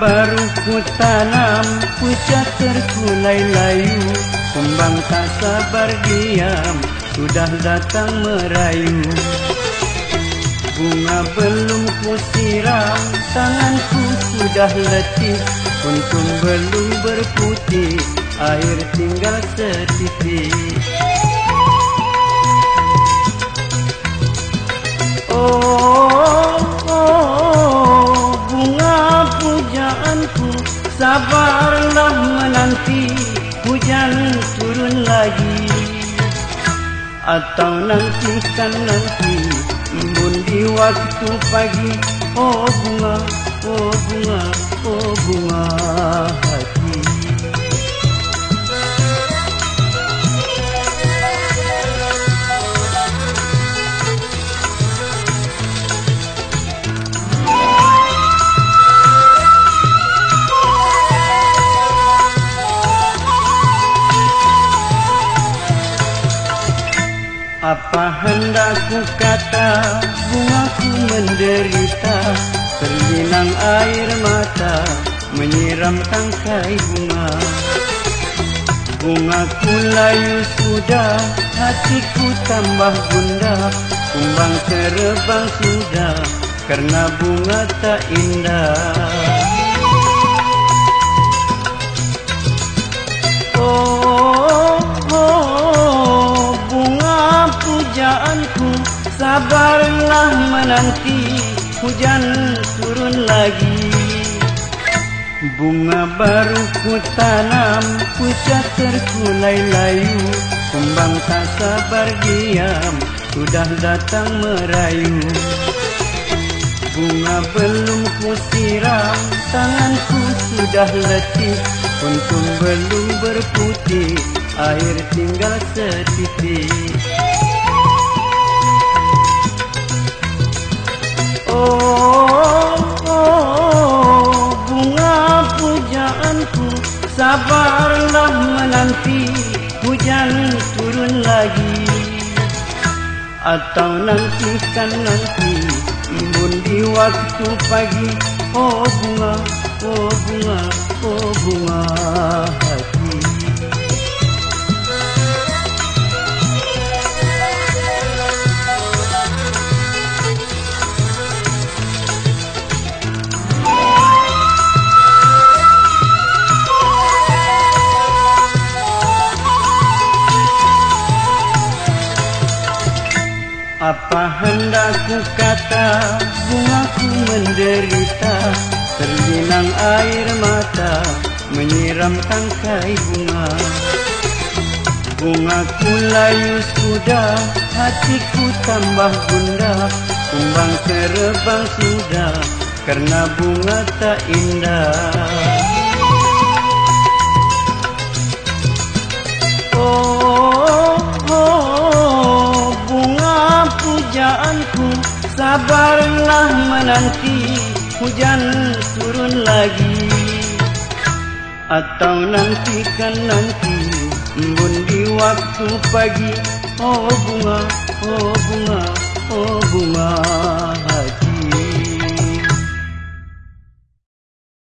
baru ku tanam Pucat terkulai layu Kembang tak sabar diam Sudah datang merayu. Bunga belum ku siram Tanganku sudah letih. Untung belum berputih Air tinggal setitik Oh, Atau nantikan nanti embun di waktu pagi. Oh bunga, oh bunga, oh bunga. Hati Apa hendak ku kata? Bungaku menderita. Terlinang air mata Menyiram tangkai bunga. Bungaku layu sudah Hatiku tambah bunda. Kumbang terbang sudah Karena bunga tak indah. Oh, Sabarlah menanti hujan turun lagi. Bunga baru ku tanam Pucat terkulai layu. Kembang tak sabar diam Sudah datang merayu. Bunga belum ku siram Tanganku sudah letih. Untung belum berputih Air tinggal setitik Oh, bunga pujaanku Sabarlah menanti hujan turun lagi. Atau nantikan nanti embun di waktu pagi. Oh bunga, oh bunga, oh bunga. hati Apa hendak ku kata Bungaku menderita. Terlinang air mata Menyiram tangkai bunga. Bungaku layu sudah Hatiku tambah bunda. Kumbang terbang sudah Karena bunga tak indah Sabarlah menanti hujan turun lagi. Atau nantikan nanti Mungkin di waktu pagi. Oh bunga, oh bunga, oh bunga.